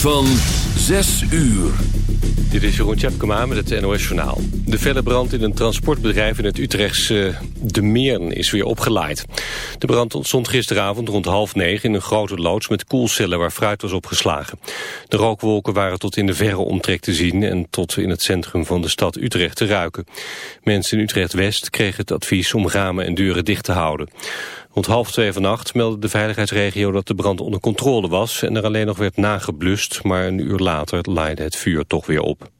van 6 uur. Dit is Jeroen Tjepkema met het NOS Journaal. De felle brand in een transportbedrijf in het Utrechtse De Meern is weer opgelaaid. De brand ontstond gisteravond rond half negen in een grote loods met koelcellen waar fruit was opgeslagen. De rookwolken waren tot in de verre omtrek te zien en tot in het centrum van de stad Utrecht te ruiken. Mensen in Utrecht-West kregen het advies om ramen en deuren dicht te houden. Rond half twee vannacht meldde de veiligheidsregio dat de brand onder controle was en er alleen nog werd nageblust, maar een uur later laaide het vuur toch weer op.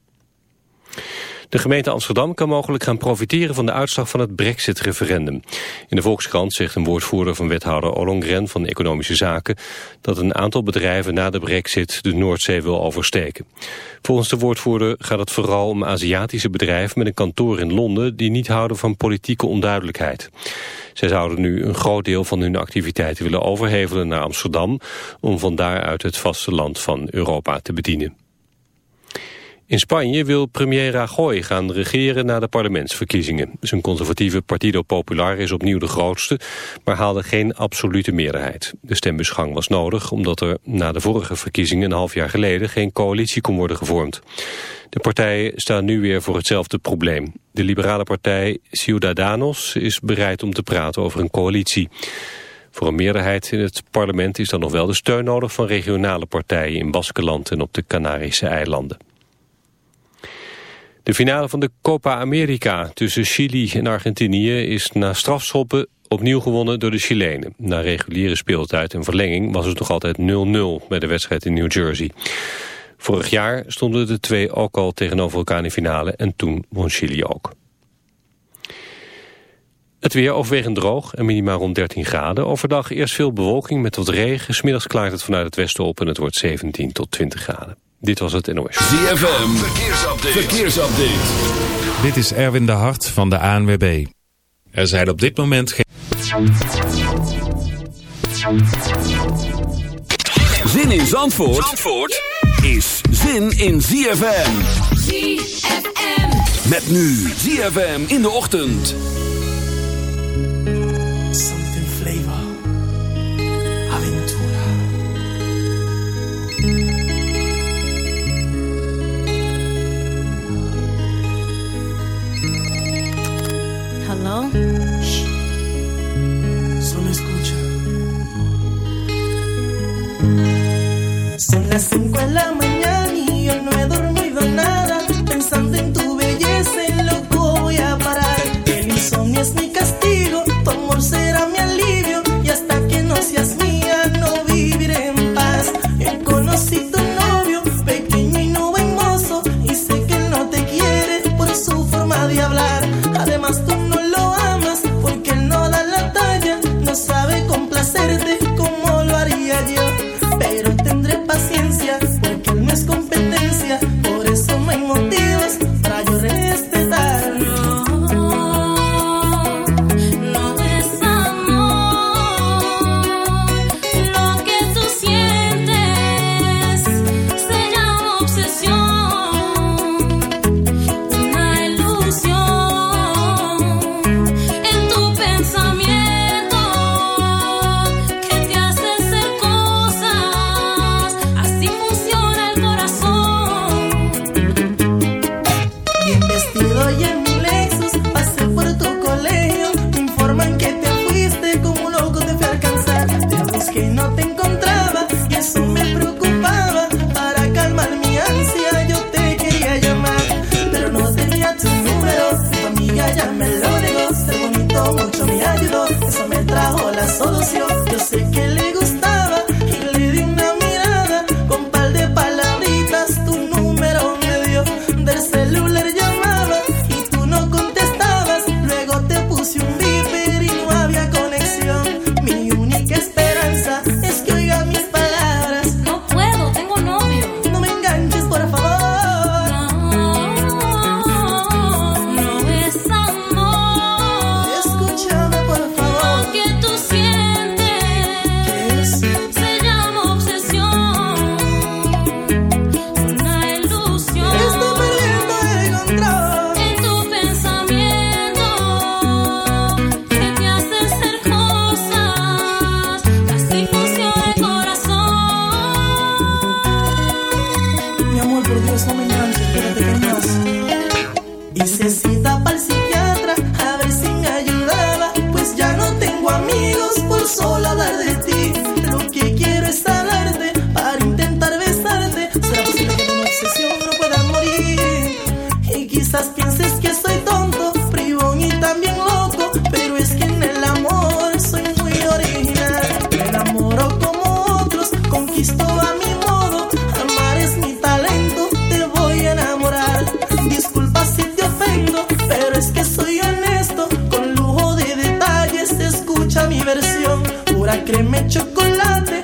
De gemeente Amsterdam kan mogelijk gaan profiteren van de uitslag van het brexit-referendum. In de Volkskrant zegt een woordvoerder van wethouder Ollongren van Economische Zaken dat een aantal bedrijven na de brexit de Noordzee wil oversteken. Volgens de woordvoerder gaat het vooral om Aziatische bedrijven met een kantoor in Londen die niet houden van politieke onduidelijkheid. Zij zouden nu een groot deel van hun activiteiten willen overhevelen naar Amsterdam om van daaruit het vasteland van Europa te bedienen. In Spanje wil premier Rajoy gaan regeren na de parlementsverkiezingen. Zijn conservatieve Partido Popular is opnieuw de grootste, maar haalde geen absolute meerderheid. De stembusgang was nodig omdat er na de vorige verkiezingen een half jaar geleden geen coalitie kon worden gevormd. De partijen staan nu weer voor hetzelfde probleem. De liberale partij Ciudadanos is bereid om te praten over een coalitie. Voor een meerderheid in het parlement is dan nog wel de steun nodig van regionale partijen in Baskeland en op de Canarische eilanden. De finale van de Copa America tussen Chili en Argentinië is na strafschoppen opnieuw gewonnen door de Chilenen. Na reguliere speeltijd en verlenging was het nog altijd 0-0 bij de wedstrijd in New Jersey. Vorig jaar stonden de twee ook al tegenover elkaar in de finale en toen won Chili ook. Het weer overwegend droog en minimaal rond 13 graden. Overdag eerst veel bewolking met wat regen. Smiddags klaart het vanuit het westen op en het wordt 17 tot 20 graden. Dit was het NOS. ZFM, verkeersupdate. verkeersupdate. Dit is Erwin de Hart van de ANWB. Er zijn op dit moment geen... Zin in Zandvoort, Zandvoort is zin in ZFM. ZFM. Met nu ZFM in de ochtend. Hello? Solo escucha. Son las 5 de la mañana crema chocolate,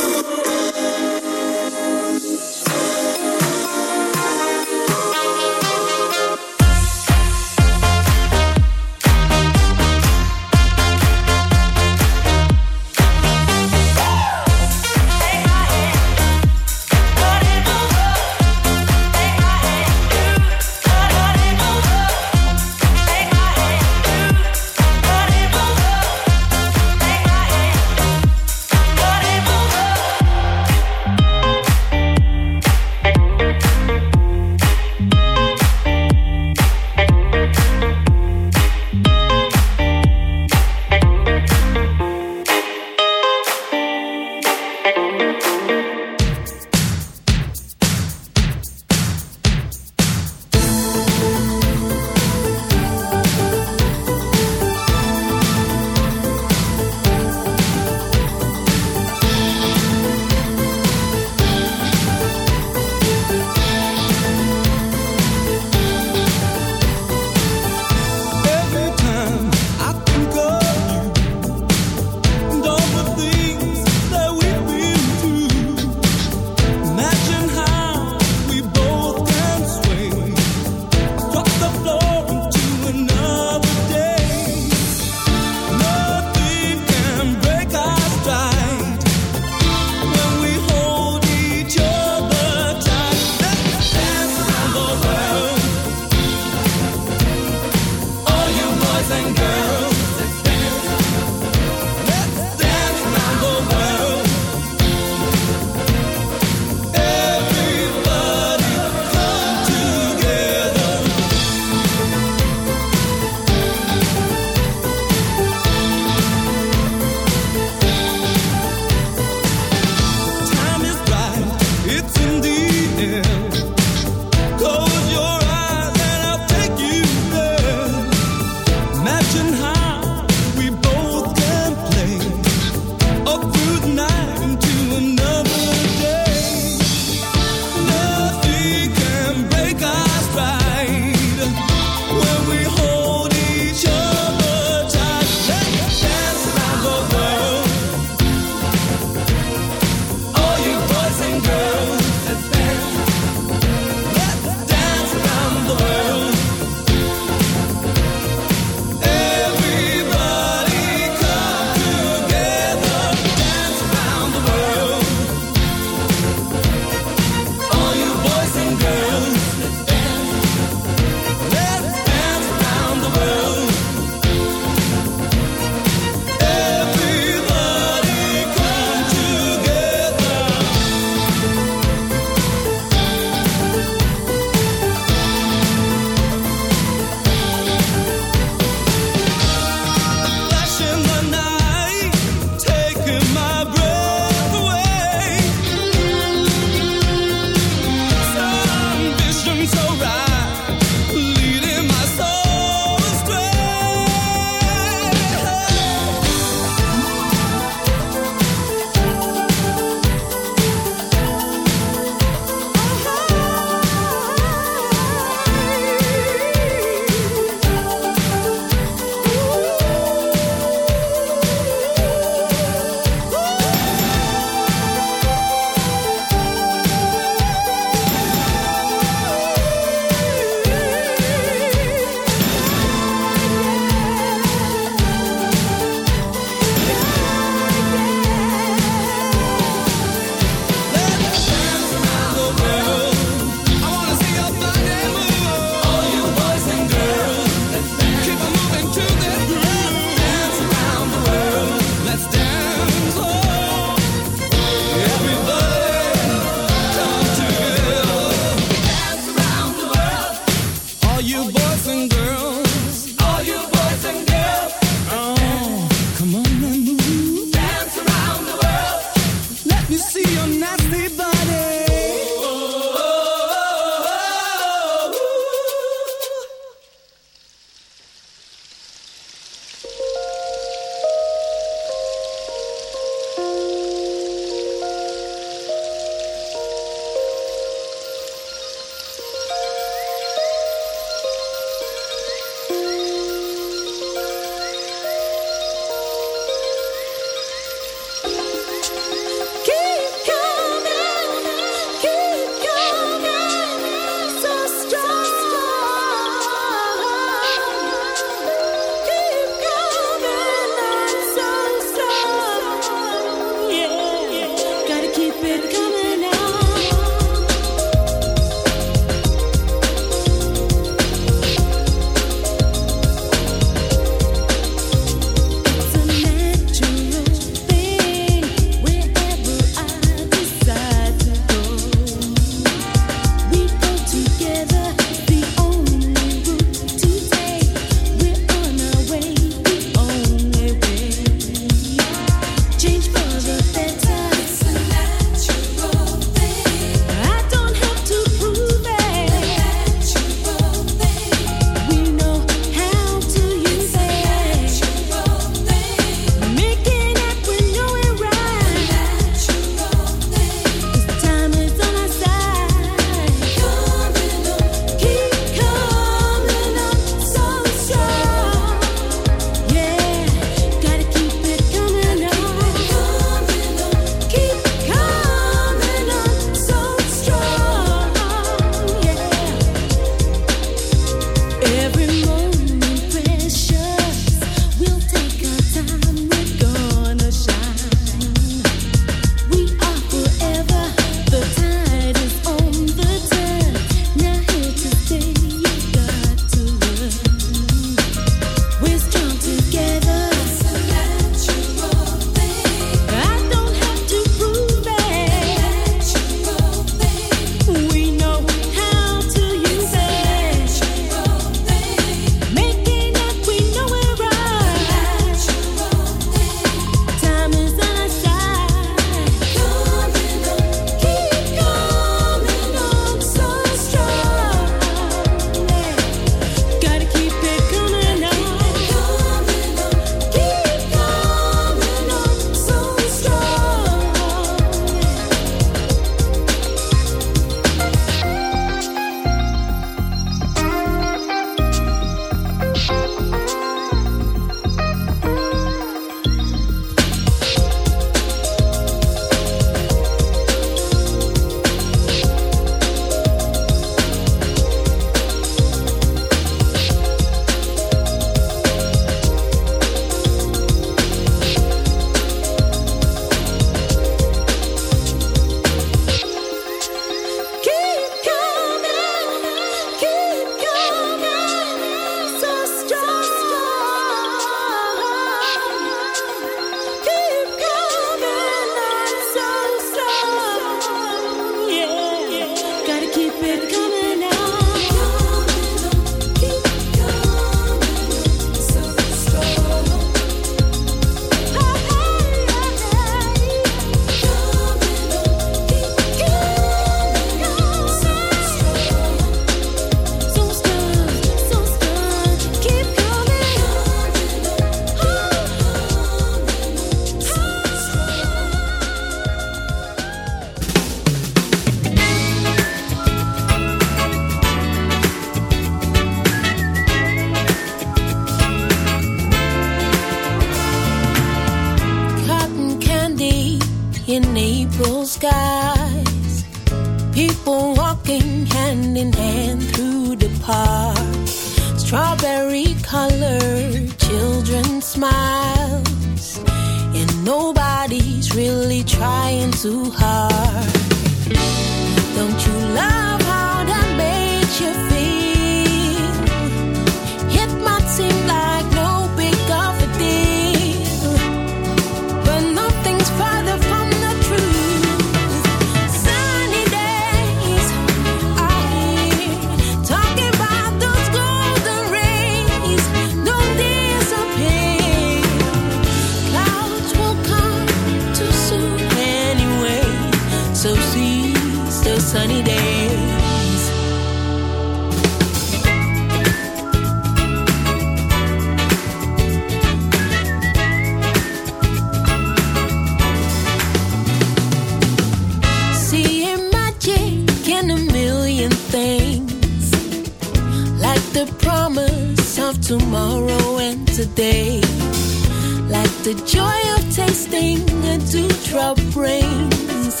joy of tasting a dewdrop rains.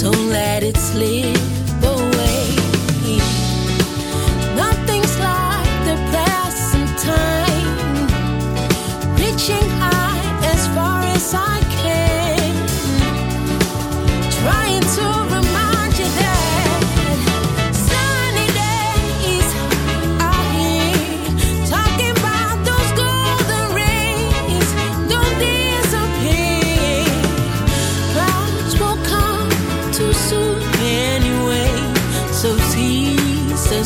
Don't let it slip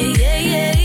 yeah, yeah.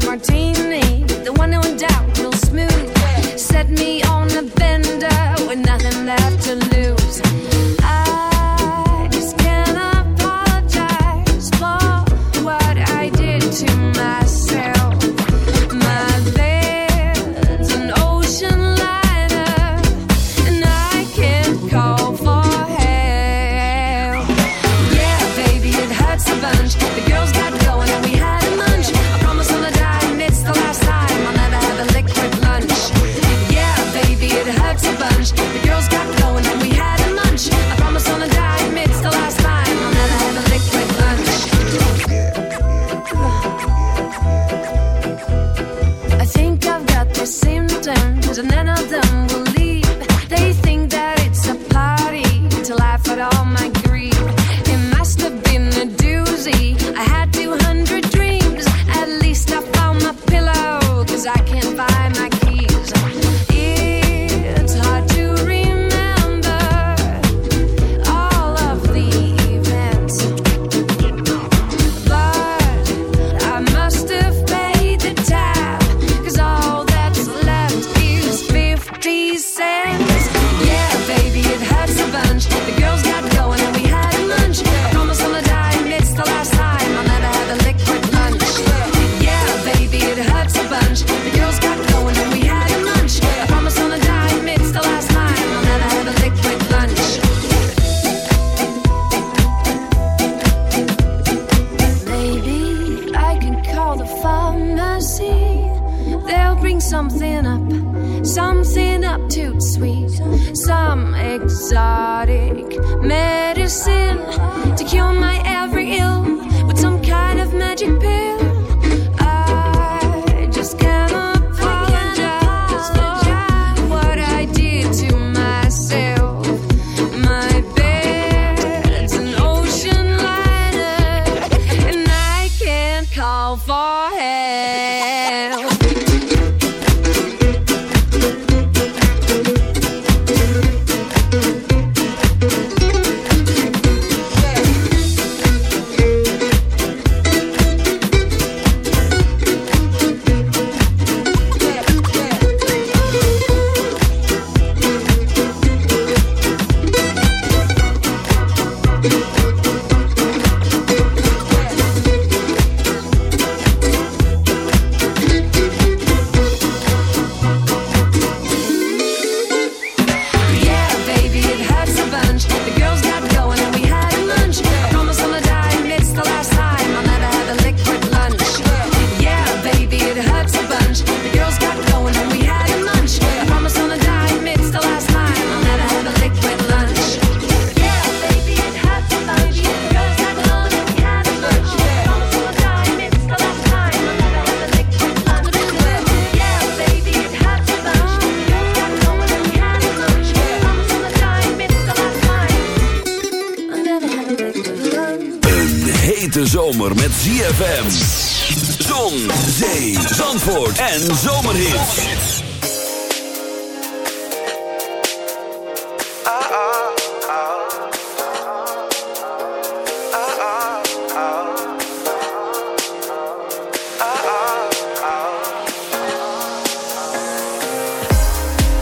martini, the one who in. medicine to cure my every ill.